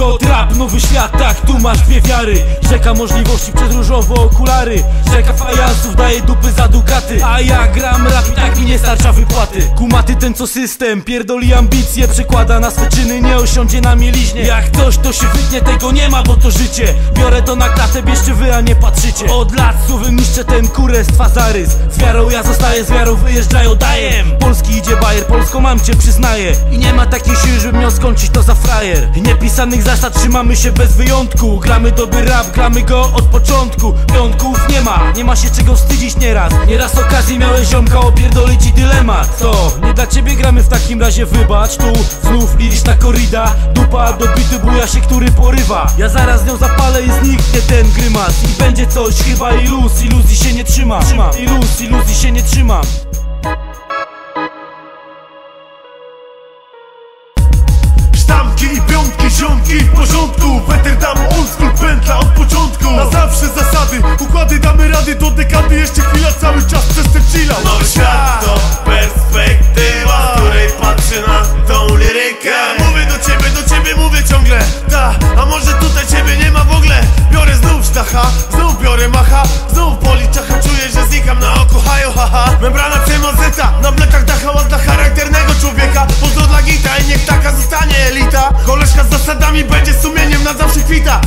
Disco, trap, nowy świat, tak, tu masz dwie wiary. Rzeka możliwości przez różowe okulary. Rzeka fajansów daje dupy za dukaty A ja gram rap i tak mi nie starcza wypłaty. Kumaty ten co system, pierdoli ambicje. Przekłada na swe czyny, nie osiądzie na mieliźnie. Jak ktoś to się wytnie, tego nie ma, bo to życie. Biorę to na klatę, bierzcie wy, a nie patrzycie. Od lat słowem niszczę ten kurestwa zarys Z wiarą ja zostaję, z wiarą wyjeżdżają dajem. Polski idzie bajer, Polską mam cię, przyznaję. I nie ma takiej siły, żebym miał skończyć to za frajer Niepisanych zasad trzymamy się bez wyjątku. Gramy dobry rap, gramy go od początku. Piątków nie ma, nie ma się czego wstydzić nieraz. Nieraz okazję miałeś ziomka opierdolić i dylemat. To, nie dla ciebie gramy w takim razie wybacz Tu. Znów liczna korida Dupa do bity buja się, który porywa. Ja zaraz nią zapalę i zniknie ten grymas. I będzie coś, chyba iluz, iluzji się nie trzymam Iluz, iluzji się nie trzymam Sztamki i piątki, ziomki w porządku. Weter dam old pętla od początku. Na zawsze zasady, układy damy rady. Do dekady jeszcze chwila, cały czas przez ten chillout Nowy świat to perspektywa, z której patrzy na tą lirykę. Mówię do ciebie, do ciebie mówię ciągle. Ta, a może tutaj ciebie nie ma w ogóle? Biorę znów sztacha, znów biorę macha. Znów policzacha, czuję, że znikam na oko Hajo, haha, membrana cemazeta Na zasadami będzie sumieniem na zawsze kwita